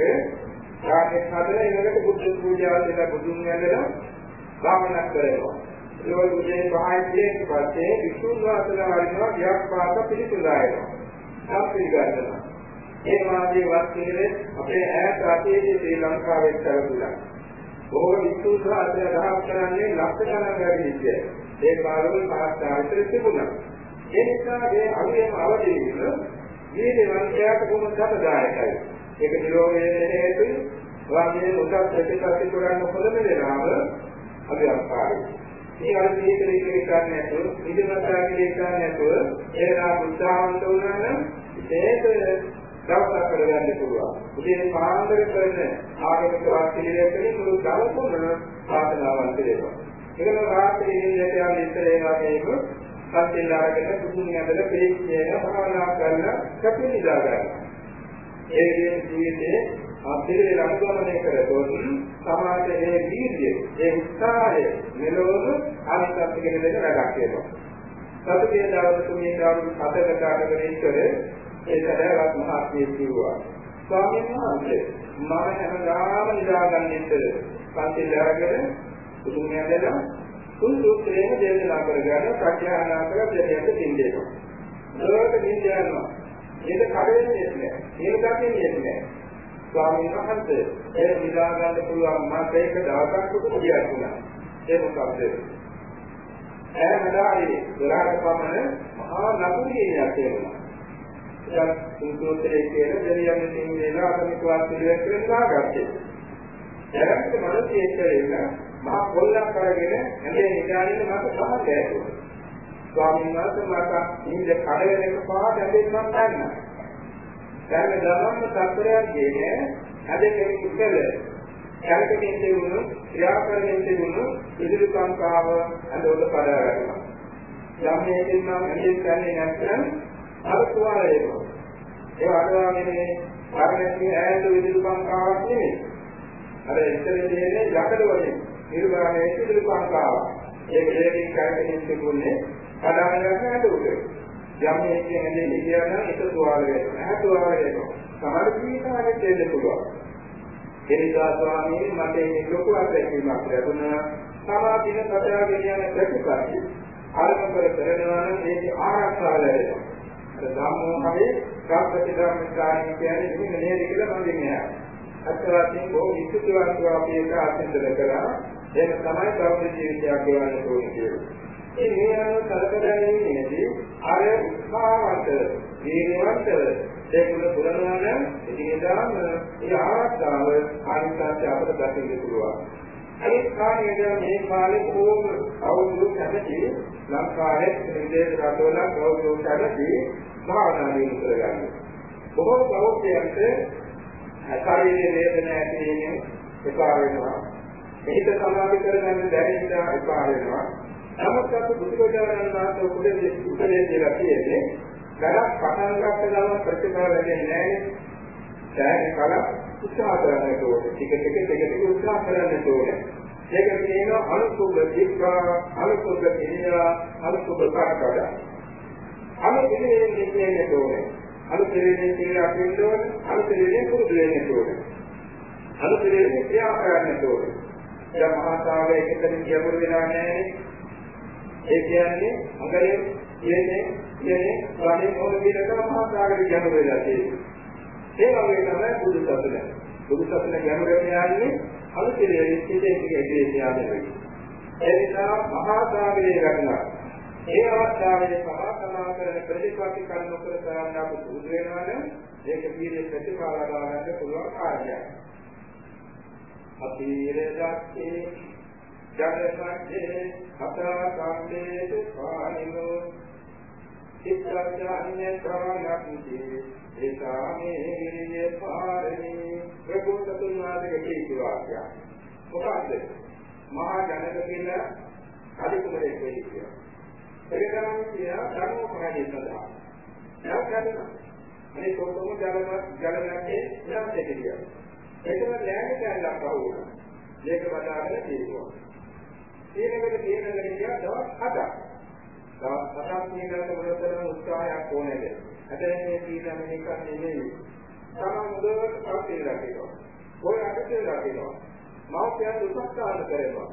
S1: රාජ්‍ය හතර ඉන්නකොට බුද්ධ පූජාව දෙලා බුදුන් ගැනද භාවනා කරනවා. ඒ වගේ පහයි කියන පස්සේ විසුණු වාසනා වරිනවා ගියක් පාත පිළිතුරායනවා. සම් පිළිගන්නවා. ඒ වාදී වස්තුවේ අපේ ඈත අතීතයේ ශ්‍රී ලංකාවේ කරපුලා. බොහෝ විසුණු වාසනා දහම් කරන්නේ ලක්ෂ ගණන් වැඩි විදිය. ඒ කාලවල පාස්තාවිතර තිබුණා. ඒ නිසා මේ අවියම අවදි වීම මේ වංශයට කොහොමද සතදායකයි. ඒක නිරෝධයේ හේතුයි. වාගේ උසස් ප්‍රතිපත්ති කරන්න හොඳම වෙලාව අපි අපාරයි. මේ අර පිළිතුරු ඉගෙන ගන්න නැතුව ඉදිරියට ගිහින් ගන්න නැතුව ඒනා උත්සාහන්ත වුණා නම් ඒක දවසක් කරගන්න පුළුවන්. උදේ පාන්දර කරන ආගමික වාක්‍යලයකදී මුළු දවසම සාධනාවන්ත වෙනවා. ඒකම රාත්‍රියේ ඉඳලා යන ඉස්සර ඒ වගේම සත්‍යල අරගෙන කුතුහල ඇදලා පිළිච්චේන භාවනා කරන කපිනිදා ගන්න. ඒ ජීවිතයේ අපිරේ ලංගමනය කරතොත් සමාජයේ වීර්යය ඒ උත්සාහය මෙලොව අනිත්‍යත් කියන දෙක වැඩක් වෙනවා. සතුටේ දවස් තුනේ දවස් හතරකට අරගෙන ඉතර ඒ සදහවත් මහත්මිය කිව්වා. ස්වාමීන් වහන්සේ මම හැමදාම නිදාගන්න ඉස්සර පන්තිල් අරගෙන කුතුහලයෙන් දැලා තුන් සූත්‍රයෙන් දේශනා කරගෙන ප්‍රඥානා කර දෙවියන්ට දෙන්නේ. ඒකට නිින්ද යනවා. ඒක කඩෙන්නේ නැහැ. ඒක දකින්නේ නැහැ. ස්වාමීන් වහන්සේ ඒ නිදා ගන්න පුළුවන් මම ඒක දවසක් උඩ ගියා ඒ මොකක්ද? හැමදාම දොරහට පමණ මහා නපුරියක් තියෙනවා. දැන් සූත්‍රයේ කියන දෙවියන් විසින් වේලා අතමිකවත් පිළිවෙත් කරලා ගත්තේ. දැනට මනසේ කියලා මහා පොල්ලක් කරගෙන ඇඳේ නිදාගෙන මට සමහර ඇතුවා. ස්වාමීන් වහන්සේ මට ඉන්න කඩගෙන එකපාරට ඇඳෙන්න මම ගන්නවා. දැන් ධර්ම සත්‍යයක් කියන්නේ ඇදෙන්නේ ඉස්සෙල්ල කල්පකෙන් තිබුණු ක්‍රියාකරණයෙන් තිබුණු ඉදිරි සංකාව ඇඳවල කඩා ගන්නවා. යම් මේකෙන් නම් ඇඳෙන්න ගන්නේ නැත්නම් අර තුවාලයක. ඒ වගේම කාරණේ ඈත විදුලි සංකාවක් නෙමෙයි. අර ඉස්සෙල්ලා තියෙන්නේ යකඩ වලින් නිර්මාණයේ විදුලි සංකාවක්. ඒක දෙකකින් කල්පකෙන් තිබුණේ කඩාගෙන ගන්න ඇඳුමට. යම් එකකින් ඇදෙන්නේ කියනවා ඒක තුවාල වෙනවා. නැහැ තුවාල වෙනවා. සමහර ජීවිතවලට දෙන්න පුළුවන්. ඒ නිසා ස්වාමීන් මට මේ ලොකු අත්දැකීමක් ලැබුණා. සමාධින කතාගෙන යන ප්‍රතිපත්ති ආරම්භ කර කරනවා නම් මේක ආරක්ෂා ලැබෙනවා. ඒ ධම්මෝහයේ ප්‍රාප්ති ධර්මස්ථානිය කියන්නේ මෙන්න නේද කියලා මම දෙන්නේ. අත්වාදීන් බොහෝ විසුද්ධිවන්තව අපි ඒක අත්දැක කරා. ඒක තමයි ප්‍රෞද්ධ ජීවිතයක් ගෙවන්න ඕනේ කියලා. ඒ මේ අනුව කලකදැනීමේදී අර උත්සාහවන්ත දීනවන්ත ඒකුල පුරනවන ඉතින්දාම ඒ ආස්තාව ආනිසාරය අපට දකින්න පුළුවන්. අනිත් කාණේද මේ කාලේ කොහොම අවුරුදු 70 ලංකාවේ විදේශ රටවල කවුරු කැමති භාවනා දිනු කරගන්න. බොහෝ බෞද්ධයන්ට ශාරීරික වේදනා ඇති වෙන එපා වෙනවා. හිත සමාධි කරගන්න බැරි නිසා එපා වෙනවා. නමුත් අපි බුදුරජාණන් වහන්සේ උපදෙස් උපදෙස් දෙලා තියෙන්නේ ගලක් පටන් ගන්න ගමන් ප්‍රතිඵල ලැබෙන්නේ නැහැ. දැන් කල උත්සාහ කරන්න ඕනේ. ටික ටික ටික ටික උත්සාහ කරන්න ඕනේ. ඒක කියනවා අනුසුබ දීප්පා අනුසුබ කිනියා අනුසුබ කාකඩ. අනුසුබේ කියන්නේ ඕනේ. අනුසුබේ කියන්නේ අපිට ඕනේ. අනුසුබේ පුරුදු වෙන්න ඕනේ. අනුසුබේ ක්‍රියා කරන්න ඕනේ. දැන් මහා සාගරයේ එකතන කියවුරු වෙනා නැහැ. ඒ කියන්නේ අගරේ කියන්නේ කියන්නේ ගානේ මොන විදිහට මහා සාගරය ගැඹුර වෙලා තියෙන්නේ. ඒ වගේ තමයි බුදු සසුන. බුදු සසුන ගැඹුර යන්නේ අලුතේ ඉතිරි ඉතිරි යන්නේ. ඒ නිසා මහා සාගරයේ ගන්නවා. ඒ අවස්ථාවේ සමාකලා කරන ප්‍රතිපත්ති කර්ම කර කරන්න අපි පුරුදු වෙනවා නම් ඒක පිළිදේ ප්‍රතිපාල ගන්න පුළුවන් කාර්යයක්. අපි ඉරදක්ේ ජගසක්ඛේ හතා කම්මේසු පානිනෝ චිත්තඥාන්‍ය ප්‍රාණක්ති ඒකාමේ ගිරිය පාරණී ප්‍රබෝධතුන් වාදක කීති වාක්‍යය මොකද්ද මහා ජනක කියලා අධිකුමරේ කියනවා ඒක තමයි කියන ධර්මෝපහාරය සඳහා එයක් ගන්නවා අනේ කොතොම ජලම ජලනකේ යම් දෙකිය ඒකම ලෑලි කැලක් අහුවුණා මේක බදාගෙන තියෙනවා තියෙනකට තියෙනකට කියන දවස් 7ක්. දවස් 7ක් කියනකට මොනතරම් උත්සාහයක් ඕනේද? හැබැයි මේ කීතම එකක් නෙමෙයි. තමන් මුදවට පස්සේ රකිනවා. ඔය අකටේ රකිනවා. මාත්‍යයන් උපස්ථාන කරනවා.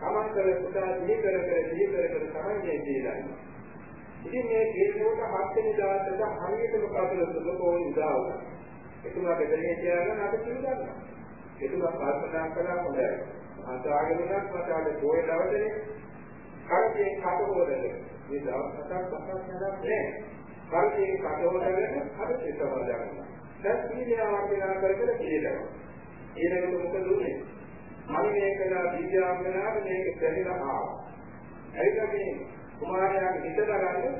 S1: තමන් කර පුතා දිහි කර කර දිහි කර කර තමන්ගේ දීලා. ඉතින් මේ කේතුවට හත් වෙනි දවසට හරියටම කතල සුබකෝණි උදා වුණා. එතුමා බෙදන්නේ කියලා අපිට පිළිගන්නවා. එතුමා කල්පනා කළා හොඳයි. අසාගෙනක් මතාලේ පොය දවසේ කල්පයෙන් කටහොරද මේ දවස් හතක් පහක් නඩක් නෑ. කල්පයෙන් කටහොරගෙන අර සිතවල ගන්නවා දැන් සීලයාවක් වෙනා කර කර කියනවා ඊළඟට මොකද උනේ? මම මේකලා දීජාංගනාට මේක දැනලා ආවා. ඒක මේ කුමාරයාගේ හිත දරන්න?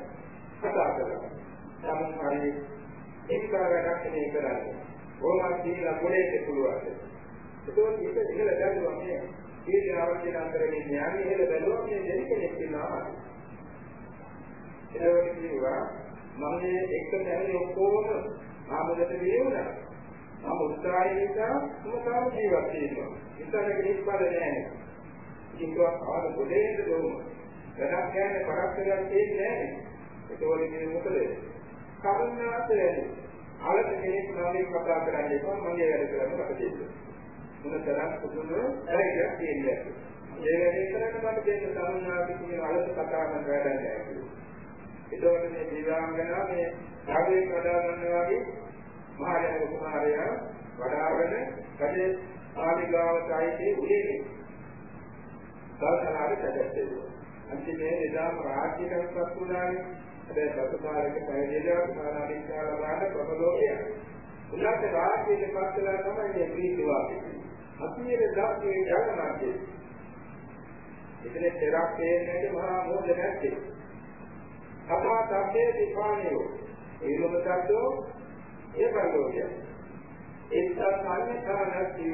S1: කතා කරනවා සමහර හරි ඒක වැඩක් නේ කරන්නේ. ඕමයි කියලා පොලේට පුළුවන් ඒකෝට ඉත ඉහළ බැලුවා මේ ඊට අවශ්‍ය අතරේ ඥානි ඉහළ බැලුවා මේ දෙවි කෙනෙක් ඉන්නවා. ඒකෝට කිව්වා මම මේ එක දැනෙන ඔක්කොම ආමදට විරුණා. මම උත්සාහය නිසා මොකක්ද ජීවත් වෙනවා. ඉතනක නිස්පද නැහැ. කිව්වා ආද පොඩේද දුම. වැඩක් කියන්නේ පරක්කයක් තියෙන්නේ නැහැ. ඒකෝට කිව්වේ මොකද? කරුණාත වැඩි. අලක කෙනෙක් මගෙන් කතා කරන්න එපා මගේ වැඩ කරන්න මට දෙන්න. මොනතරම් පුදුම ධෛර්යයක් තියෙන්නේ. ඒ වැඩේ කරන්න මට දෙන්න සමුනාදී කියන අලක කතා කරන්න වැඩක් නැහැ. ඒතකොට මේ දිව්‍යාංගනා මේ ධාර්මයෙන් වඩා ගන්නවා වගේ මහාජන කුමාරයා වඩාගෙන කඩේ ආදිගාවතයිදී උදේනේ. සාසනාවේ සැදැස්සෙනවා. අන්තිමේ එදාම රාජ්‍යකත්වත් වුණානේ. හැබැයි සතුකාරක පැවිදිලා සානාධිකාර ලබාට ප්‍රබලෝකය. උන්වහන්සේ රාජ්‍යයේ පස්සලා තමයි මේ ප්‍රීති වාක්‍යය. අතියේ ධාතුවේ ජනනාකේ. ඉතින් තෙරක් තේන්නේ මහා මොහොත නැත්තේ. කතා තබ්බේ දීපානියෝ. ඒ මොකටදෝ ඒ බලෝකය. ඒත් සංඥානති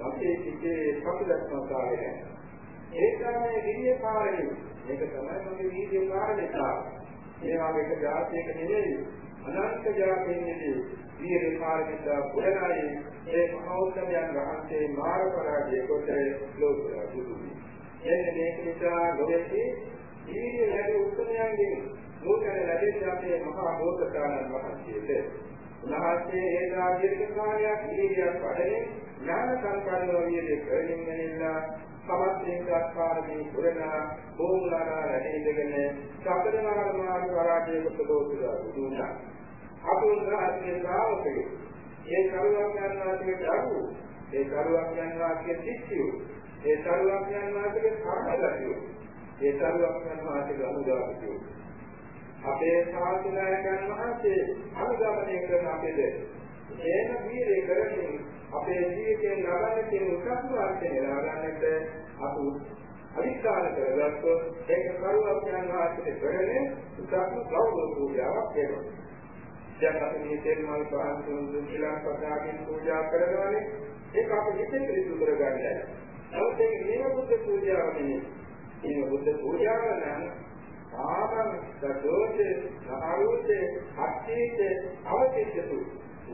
S1: අපේ සිිතේ කපුලස්මතාවය. ඒක තමයි විද්‍ය කාරණේ. මේක තමයි මගේ විද්‍ය කාරණේතාව. මේ වගේ එක જાතියක නෙවෙයි. අනන්ත જાතියෙන්නේ විද්‍ය කාරණේතා පුරණයි ඒ මහෞත්මයන් වහන්සේ මාර්ග පරාජය කොට ලෝකය දුදුයි. එන්න මේක නිසා ලෝකයේ විද්‍ය ලැබෙන උත්තරයන්ගේ නූතන ලැබෙන අපේ මහා බෝසතාණන් වහන්සේට උන්වහන්සේ ඒ රාජ්‍යක කාර්යයක් ඉදිරියට වඩනේ ඥාන සංකල්ප වලියේ කරමින් ගෙනිලා සමස්තයෙන් දක්වාරමේ පුරනා බෝමුලානා රැඳෙගෙන සතරමාර මාර්ග පරාජයකට දෝෂලා දුන්නා. අපුන්රාජ්‍ය ශ්‍රාවකයෝ. ඒ කරුවක් යනවාගේ දරු ඒ කරුවක් යනවාගේ සිත්තියෝ ඒ කරුවක් යනවාගේ කර්මගතියෝ ඒ කරුවක් යනවාගේ අනුගාමිකයෝ. අපේ ශාස්ත්‍රඥයන් වහන්සේ අනුගමනය කරන අපේ එන වීර්ය කරමින් අපේ ජීවිතයෙන් ලබන්න තියෙන උසස් වාර්තනය ලබන්නට අපි අනිස්කාර කරගත්තොත් ඒක කරුවක් යන වාසිත කරගෙන උසස් ගෞරව පූජාවක් වෙනවා. දැන් අපි මේ තෙරුමල් පහන්තුන් ශ්‍රී ලංකාවෙන් පූජා කරනවානේ ඒක අපි හිතේ පිළිසු කරගන්නයි. නමුත් ඒක නියම බුද්ධ පූජාව නෙමෙයි. මේ බුද්ධ පූජාව නම් ආගම දෝෂේ නහරුතේ අත්‍යීතේ අවතිච්ඡතු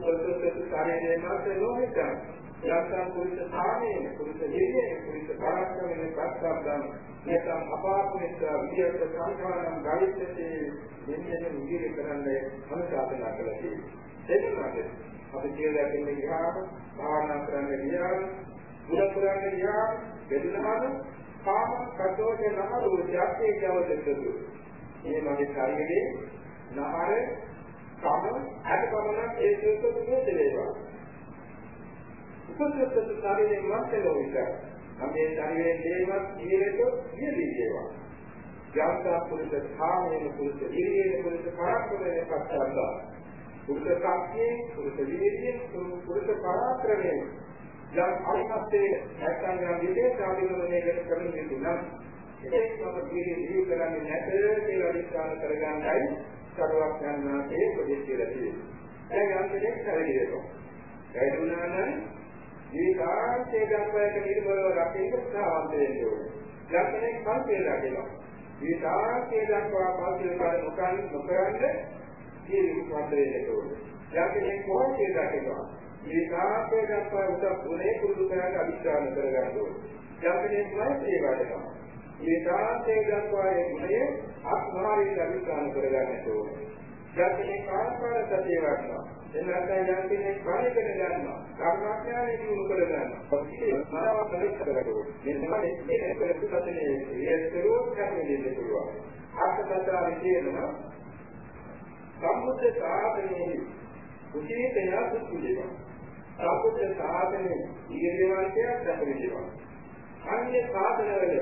S1: උපසත්තු කාර්යයේ මාත ලෝහිතං. යත්තං කුරිත සාමේන කුරිත ජීවේ කුරිත පරක්කමෙන් පස්සබ්දං නැතම් අපාපුනිත විද්‍යාවට සංඛාරම් ගායිතේ මෙන්න විදිහේ කරන්නේ අනුශාසනා කළා තියෙනවා එතකොට අපි කියලා දෙන්නේ ගියාම භාවනා කරන්න ගියාම මුල කරන්න ගියාම බෙදුනහම කාම කටෝජ නහරු ත්‍යාගයේ කියවදෙන්නු. මේ මගේ ශරීරයේ නහර කම අටපමණ ඒ සුසුත් දෙලේවා. උපසත්ත ශරීරයේ මැත්තේ වික. මගේ ශරීරයේ දේවත් ජීවිත ජීවිතේවා. යාත්‍රා පුරුෂ කාමයේ පුරුෂ ඉරියේ පුරුෂ පරක්‍රමයේ පස්සන්දා. පුරුෂ ශක්තියේ පුරුෂ වීර්යයේ පුරුෂ පරාක්‍රමයේ යම් අරිහත්යේ නැත්නම් යම් විදේශ ආධිනවණයකට කරන යුතු නම් ඒක මම කීරි දිවි කරන්නේ නැත කියලා විස්තර කරගන්නයි සරුවක් යනවාගේ ප්‍රදේශ කියලා තියෙන්නේ. දැන් යම් කෙනෙක් කරගිරෙනවා. ඒතුණා නම් ජීවිතාන්තයේ ගම්පයක නිර්මලව රකින්න උත්සාහවන්ත වෙන්න ඕනේ. යම් කෙනෙක් පන්තිය රකිනවා. ජීවිතාන්තයේ දක්වා පන්තිය කාර්ය නොකරන නොකරන්නේ ජීවිත වර්ධනය වෙන්න ඕනේ. යම් කෙනෙක් කොහොමද රකිනවා? මේ කාර්යය දක්වා උසස් ගුණේ පුරුදු කරලා අධිෂ්ඨාන කරගන්න ඕනේ. යම්කෙනෙක් මෛත්‍රී වඩනවා. මේ කාර්යය දක්වා ඒ ගුණය අත්මාරී අධිෂ්ඨාන කරගන්න ඕනේ. යම්කෙනෙක් ආස්වාද සතිය වඩනවා. එන්නත් යම්කෙනෙක් කායකන ගන්නවා. කර්මඥානෙ දිනු කර ගන්නවා. මනව පරිච්ඡේද කරගන්නවා. මේ තමයි මේ ප්‍රතිපදනේ ඒකරෝ කරන්නේ දෙන්න පුළුවන්. ආත්මතර විදිනවා. සම්මුත සාධනයේ කුසීතය සුද්ධියවා. සම්බුද්ධ සාධනේ ඊර්යවන්තයක් දක්වනවා. අන්‍ය සාධනවල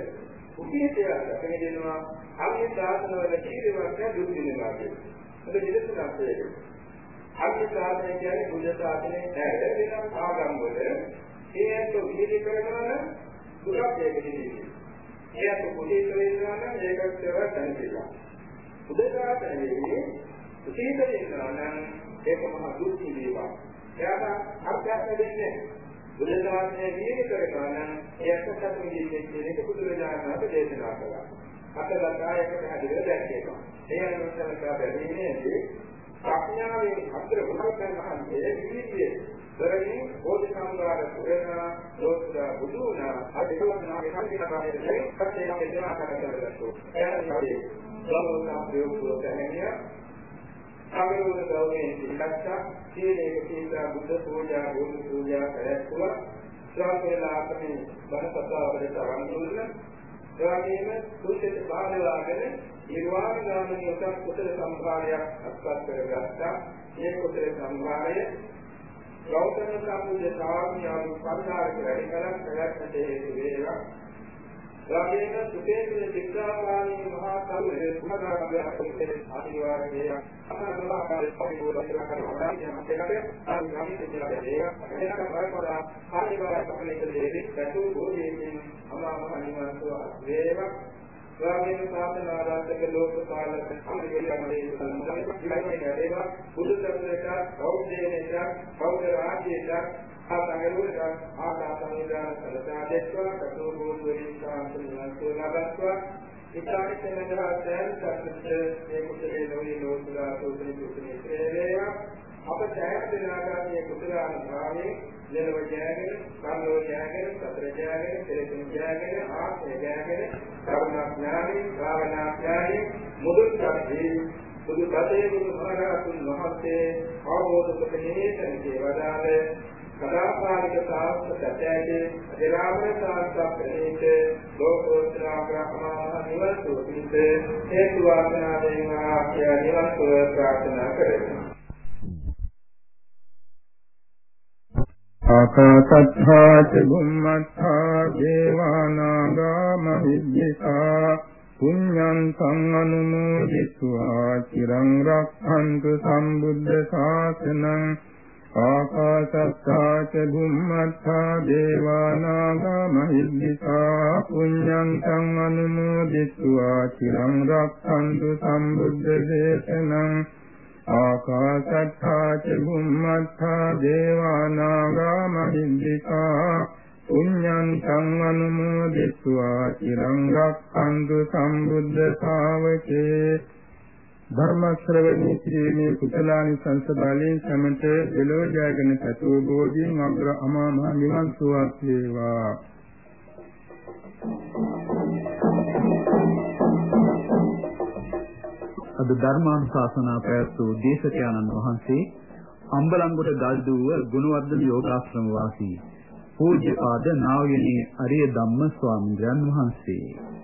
S1: උපීතයක් දක්වනවා. අන්‍ය සාධනවල ඊර්යවන්තය දුක් වෙනවා කියන්නේ. ඒක නිදසුනක් ඒක. අන්‍ය සාධනය කියන්නේ බුද්ධ සාධනේ නැහැ වෙනම ආගම් වල ඒත් විහිදි කරනවා දුරක් ඒක දිනේ. ඒත් කුසීත වෙනවා නම් ඒකත් ඒවා දැනෙනවා. බුද්ධ සාධනේ කුසීත වෙනවා නම් ඒක මහ දුක් වේවා. එයාට අර්ථයක් දෙන්නේ බුදුන් වහන්සේ දීර්ඝ කරනවා නම් ඒ අසත්‍යම දෙන්නේ කියන එක බුදුරජාණන් වහන්සේ දේශනා කළා. අතලකායකට හැදිලා දැක්කේනවා. ඒ අනුසලකා බැලීමේදී ප්‍රඥාවේ අග්‍ර බුදුන් වහන්සේ විවිධ වරණි බෝධි සම්භාර පුරේන ලෝක බුදුන අධිවදනා විහාරිකාරයේ පස්සේ දේශනා කරගත්තා. එයාට සමෝනා ප්‍රයෝග කරන්නේ සමරුවන ගෞරවයෙන් පිළිගත්තා. සීලේක සීලා බුද්ධ පූජා, බුදු පූජා කරැත්තුවා. ස්වාමීලාපනේ බණපතාවකට තරම් දුන්නා. එවැගේම සුසිත බාලවාගෙන නිර්වාණ ගාමී උසස් කුසල සම්භාරයක් අත්පත් කරගත්තා. මේ කුසල සම්භාරය ගෞතම සම්බුද්ධ ශාස්ත්‍රඥ පරිහාරක වැඩි කලක් ප්‍රයත්නට හේතු වේවා. එවැගේම සුතේන්ද්‍ර දිග්ගාපාණී මහා සම්මේ කුමකාගේ අපේ ආශිර්වාද වේවා. අනුරාධපුර පරිපූර්ණ කරනවා කියන එකට අපි ගමිත කියලා දේවා. එනක පරපරා කාර්යවල අපේ දෙවි පැතු භෝජයෙන් අමාමහ නිවන් සුව වේවා. ස්වාමීන් වහන්සේ ආරාධක ලෝකපාලක සම්පූර්ණයේ සම්බන්ධයි ඒවා බුදු දර්ශනයට බෞද්ධයේට බෞද්ධ රාජ්‍යයට ආසංගලුවට ආකාසනිදාන සලසා දෙත්වා කතෝ බෝධිරින් සාන්තිය ලබත්වා ඉතාලිකෙනදා සෑම සත්‍යෙ මේ කුසලේ නොවේ ලෝකුලා සෝතනි කුසලේ ප්‍රේරේවා අප සෑම දිනාගාමී කුසලාන භාවයේ දෙලව ජයගෙන, කම්ලෝ ජයගෙන, සතර ජයගෙන, පෙරතුන් ජයගෙන, ආත්මය ජයගෙන, කරුණාඥානි, භාවනාඥානි, මුදුන්පත්දී බුදු පතේ බුදු මහරහතුන් වහන්සේ අවබෝධ කරගන්නේ වදාළ සදාකාලික සාස්ත්‍ර සැතැද ජරාමර සාස්ත්‍ර ප්‍රණීත ලෝකෝත්තර ආග්‍රහමාන නිවන් සුව පිණිස හේතු වාසනා වේවා ආඛ්‍යා නිවන් සුව ප්‍රාර්ථනා කරමි.
S3: ආකාසත්තා ච බුම්මත්තා දේවානාගා මහිද්දිකා පුඤ්ඤං සං අනුමෝදිත्वा চিරං රක්ඛන්තු සම්බුද්ධ ශාසනං ආකාශත්තා ච බුම්මත්තා දේවානාගා මහිද්దికා පුඤ්ඤං තං අනුමෝදිත්වා චිරං රක්ඛන්තු සම්බුද්ධ දේශනං ආකාශත්තා ච බුම්මත්තා දේවානාගා මහිද්దికා පුඤ්ඤං තං අනුමෝදිත්වා චිරං රක්ඛන්තු සම්බුද්ධ ශාවකේ ධර්ම ශ්‍රවණී ශ්‍රීමේ කුසලානි සංස බලයෙන් සමත එළෝ ජයගෙන සතු බෝධින් අග්‍ර අමා මහ නිවන් සුවක් වේවා
S4: අද ධර්මානුශාසනා පැවැත්වූ දේශකයන්න් වහන්සේ අම්බලන්ගොඩ ගල්දුව ගුණවර්ධන යෝගාශ්‍රම වාසී පූජ්‍යපාද නා වූ අරිය ධම්ම ස්වාමීන් වහන්සේ.